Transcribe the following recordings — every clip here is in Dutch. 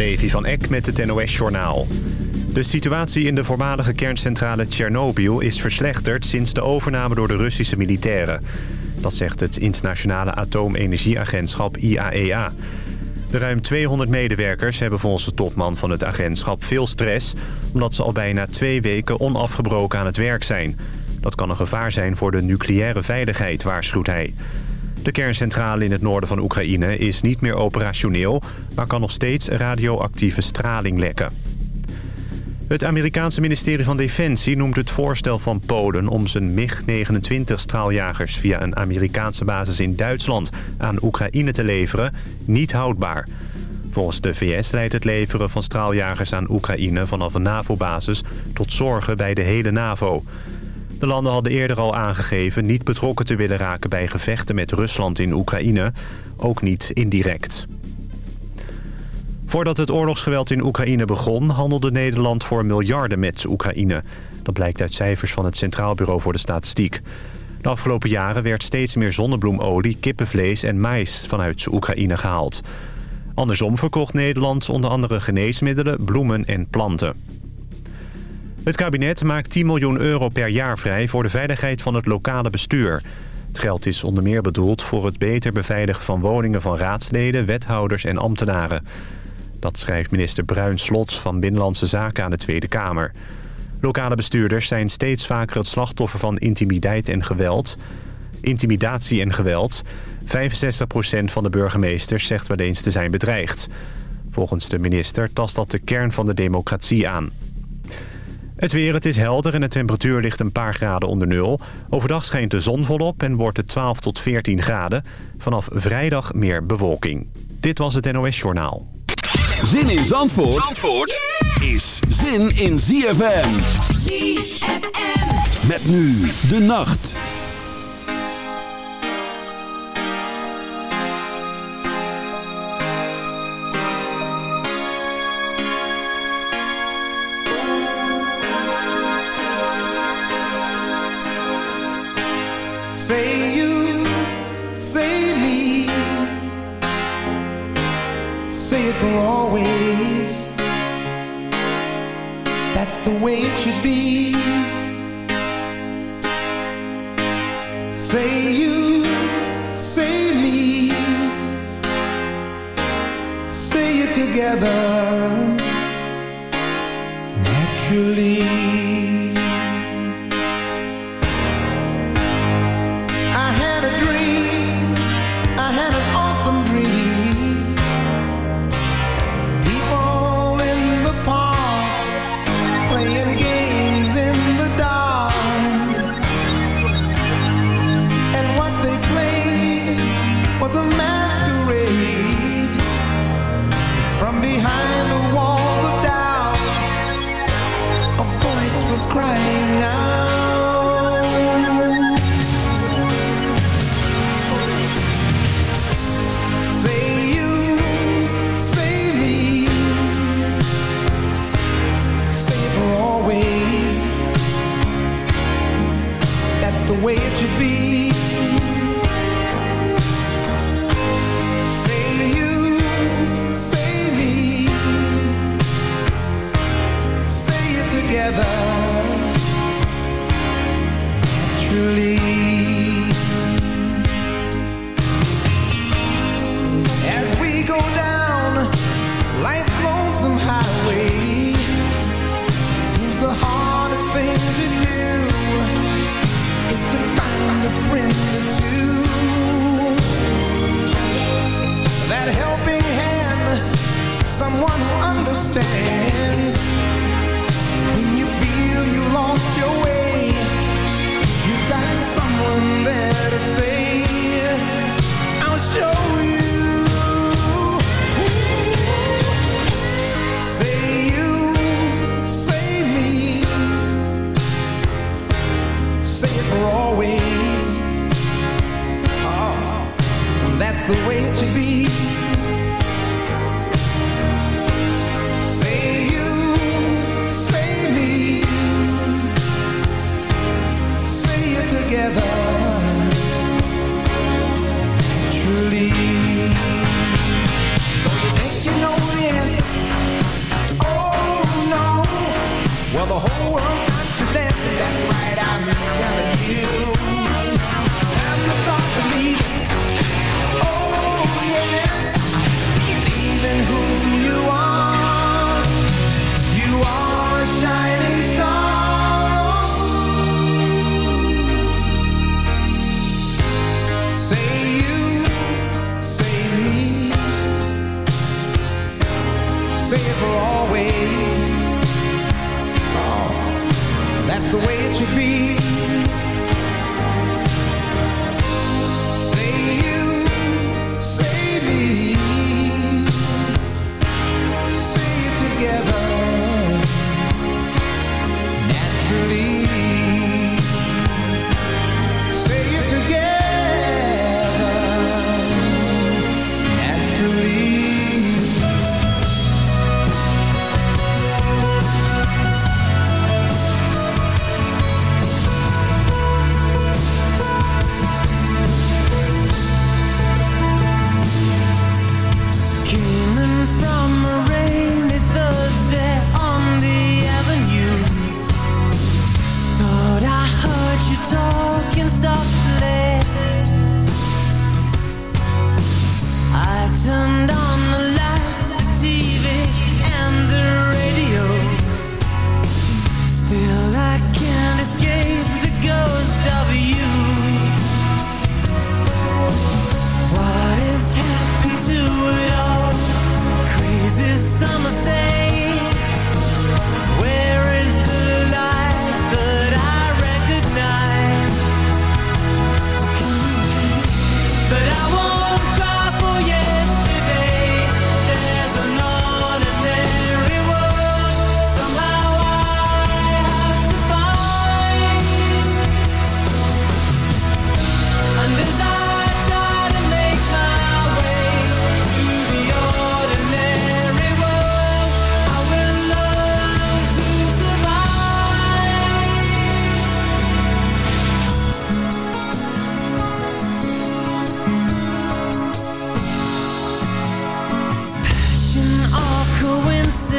Levi van Eck met het NOS-journaal. De situatie in de voormalige kerncentrale Tsjernobyl is verslechterd... sinds de overname door de Russische militairen. Dat zegt het internationale atoomenergieagentschap IAEA. E de ruim 200 medewerkers hebben volgens de topman van het agentschap veel stress... omdat ze al bijna twee weken onafgebroken aan het werk zijn. Dat kan een gevaar zijn voor de nucleaire veiligheid, waarschuwt hij. De kerncentrale in het noorden van Oekraïne is niet meer operationeel... maar kan nog steeds radioactieve straling lekken. Het Amerikaanse ministerie van Defensie noemt het voorstel van Polen... om zijn MiG-29-straaljagers via een Amerikaanse basis in Duitsland... aan Oekraïne te leveren, niet houdbaar. Volgens de VS leidt het leveren van straaljagers aan Oekraïne... vanaf een NAVO-basis tot zorgen bij de hele NAVO... De landen hadden eerder al aangegeven niet betrokken te willen raken bij gevechten met Rusland in Oekraïne, ook niet indirect. Voordat het oorlogsgeweld in Oekraïne begon... handelde Nederland voor miljarden met Oekraïne. Dat blijkt uit cijfers van het Centraal Bureau voor de Statistiek. De afgelopen jaren werd steeds meer zonnebloemolie, kippenvlees en mais vanuit Oekraïne gehaald. Andersom verkocht Nederland onder andere geneesmiddelen, bloemen en planten. Het kabinet maakt 10 miljoen euro per jaar vrij voor de veiligheid van het lokale bestuur. Het geld is onder meer bedoeld voor het beter beveiligen van woningen van raadsleden, wethouders en ambtenaren. Dat schrijft minister Bruin Slot van Binnenlandse Zaken aan de Tweede Kamer. Lokale bestuurders zijn steeds vaker het slachtoffer van intimiteit en geweld. Intimidatie en geweld. 65% van de burgemeesters zegt wel eens te zijn bedreigd. Volgens de minister tast dat de kern van de democratie aan. Het weer, het is helder en de temperatuur ligt een paar graden onder nul. Overdag schijnt de zon volop en wordt het 12 tot 14 graden. Vanaf vrijdag meer bewolking. Dit was het NOS Journaal. Zin in Zandvoort, Zandvoort is zin in ZFM. ZFM. Met nu de nacht.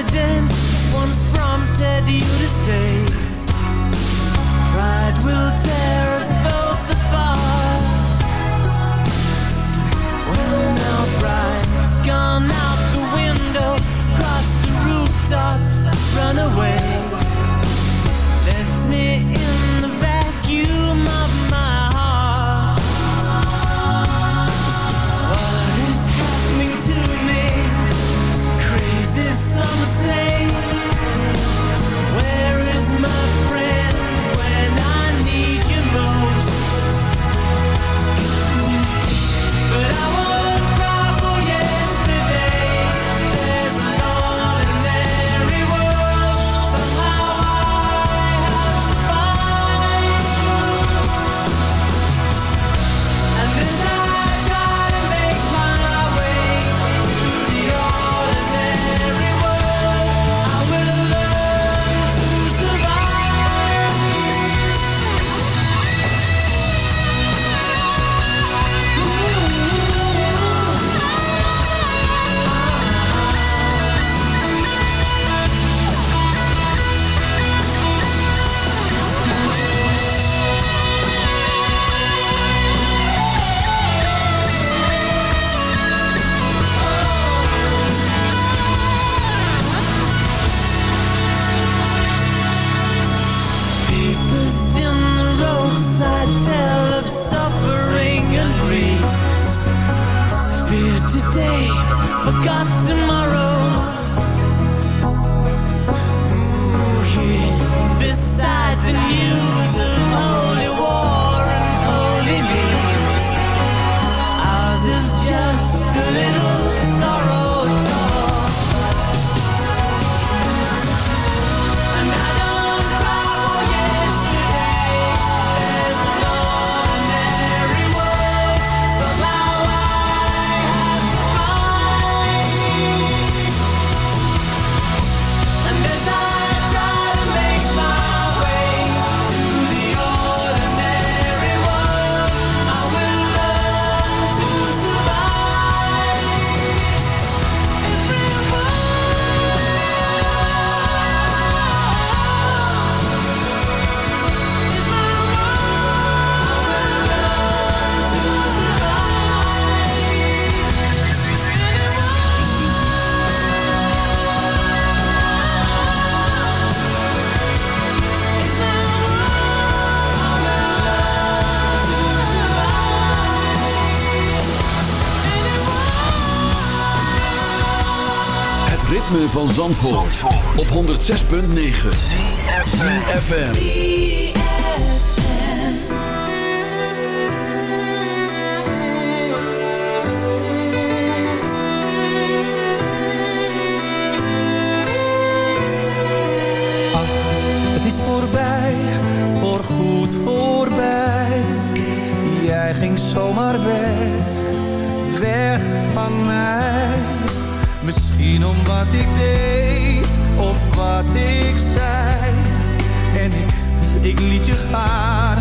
confidence once prompted you to say Pride will tear us both apart. Well now pride's gone out the window Across the rooftop van Zandvoort, op 106.9 ZFM. Ach, het is voorbij, voor goed voorbij. Jij ging zomaar weg, weg van mij misschien om wat ik deed of wat ik zei. En ik, ik liet je gaan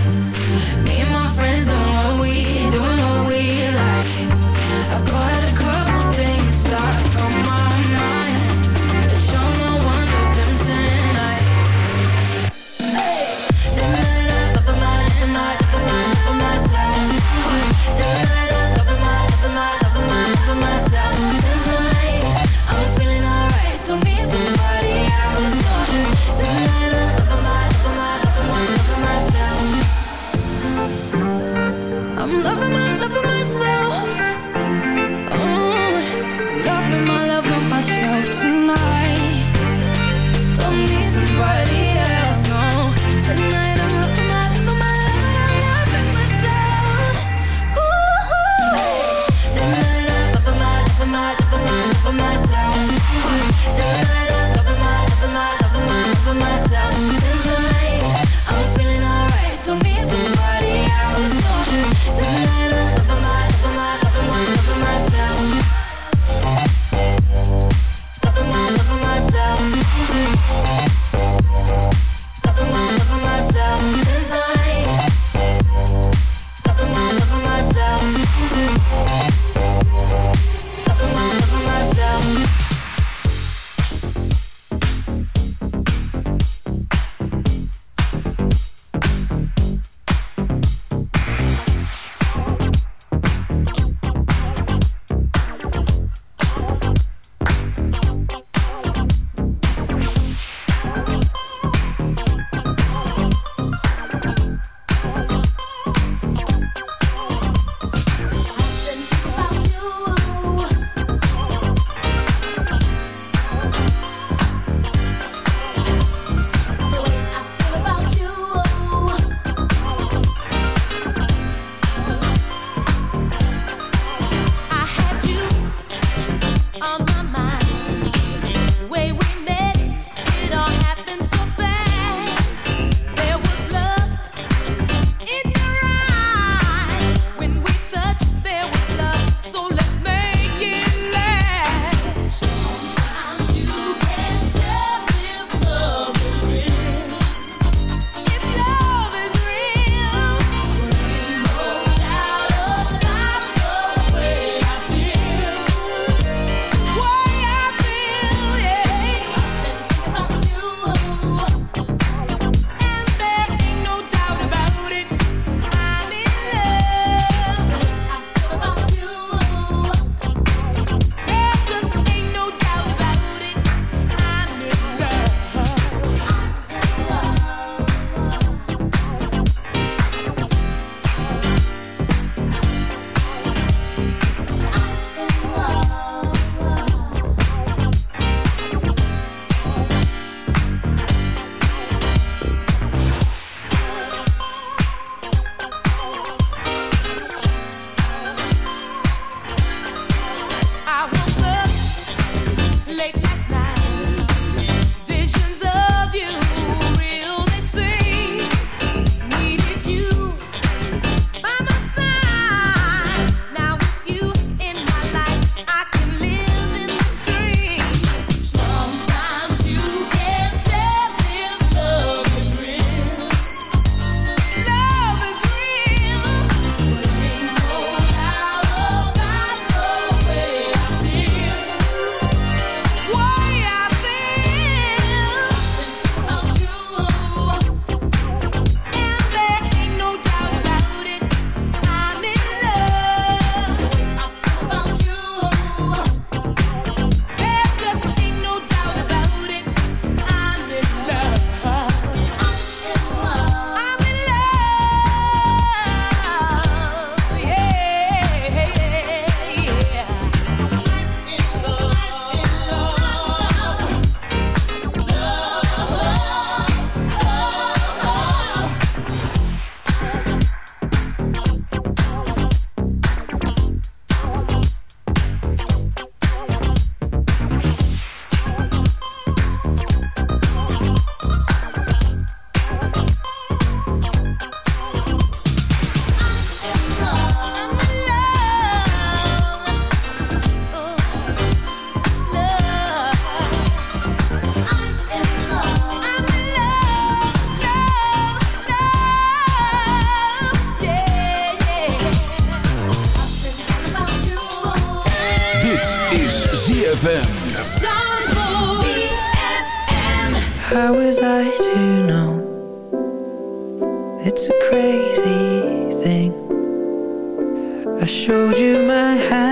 I showed you my hand,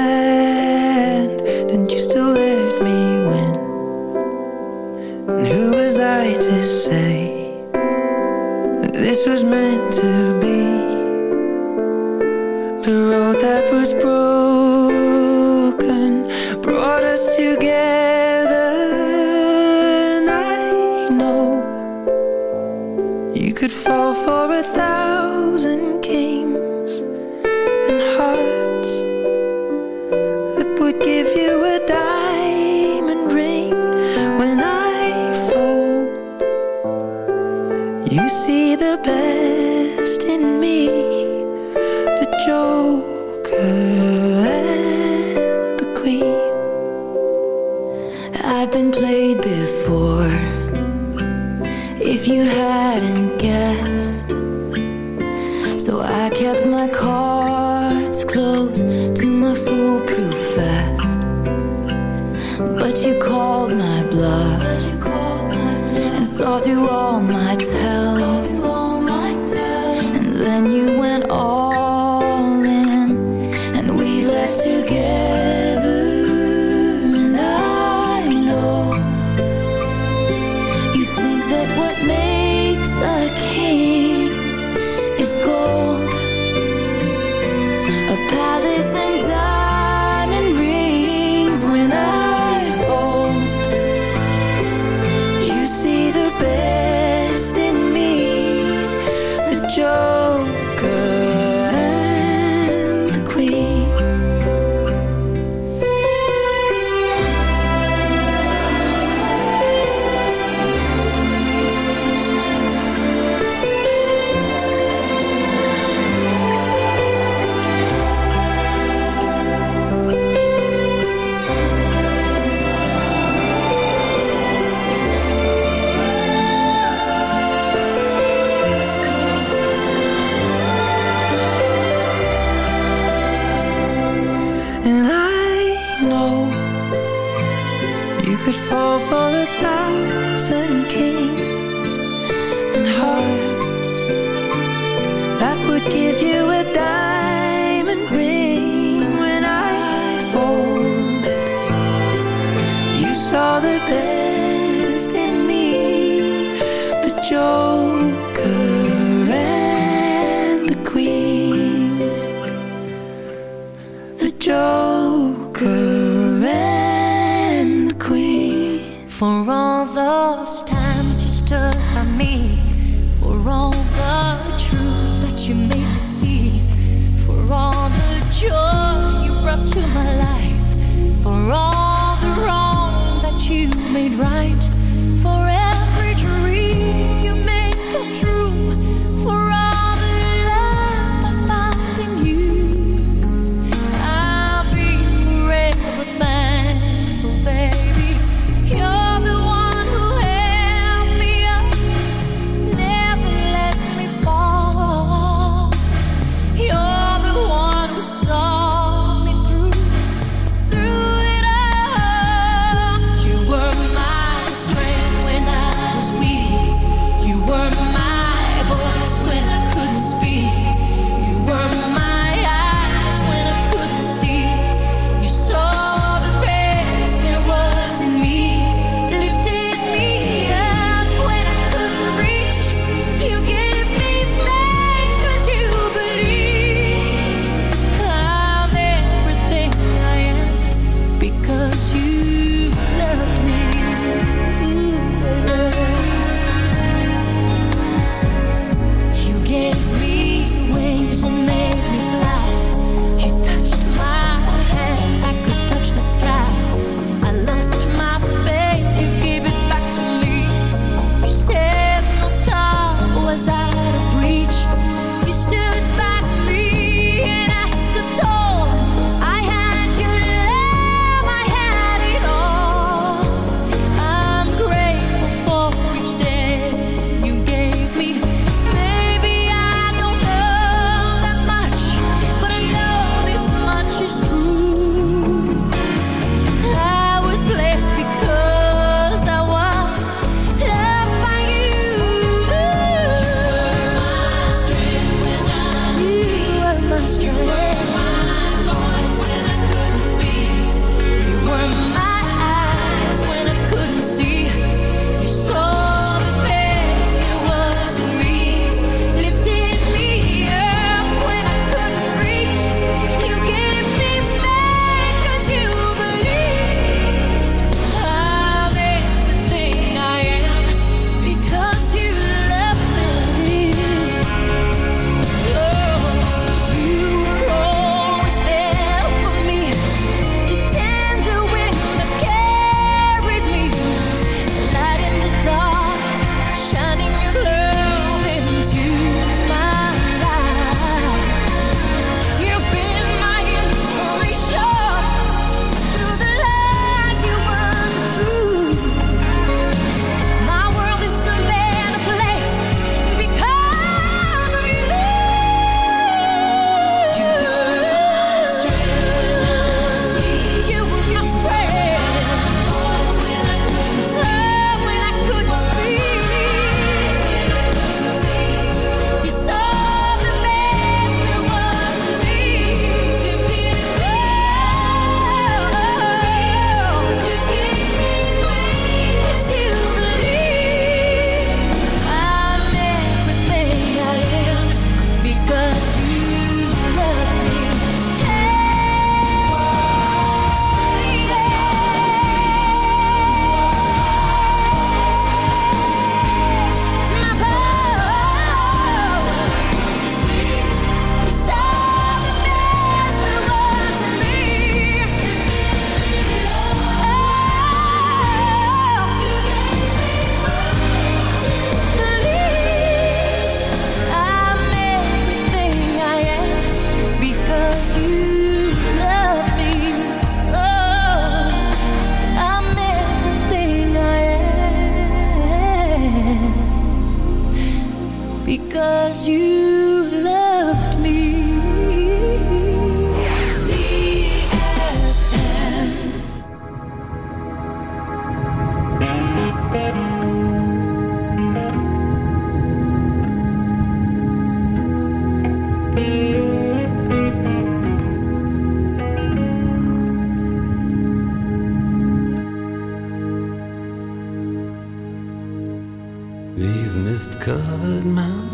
mist-covered mountains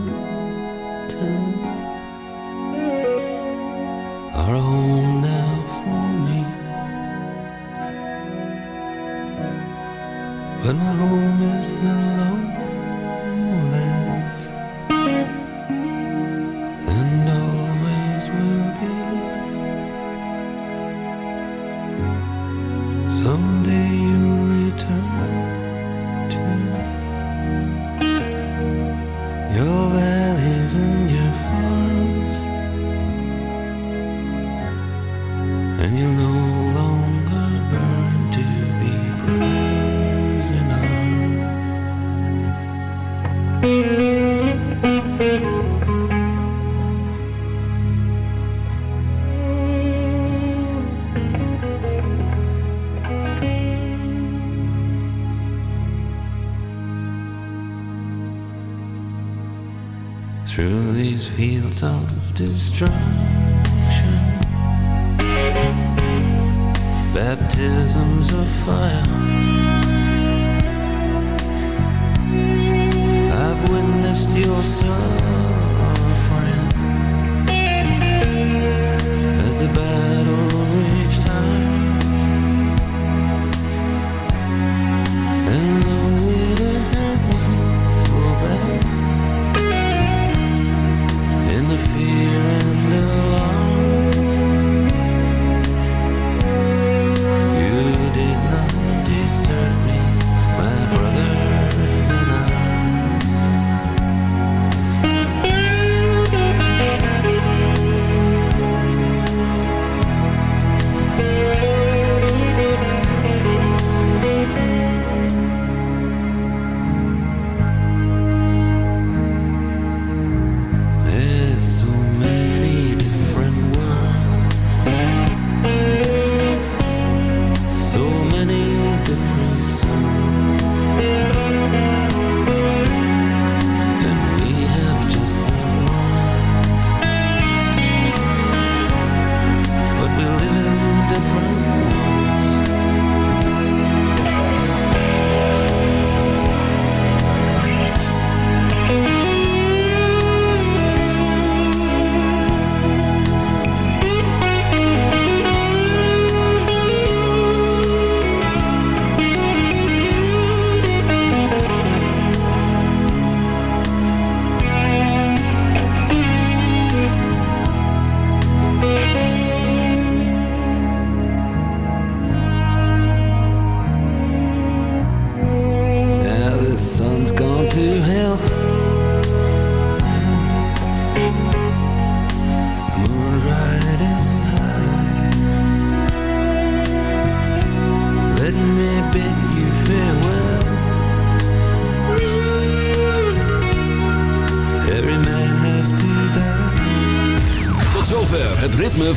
are home.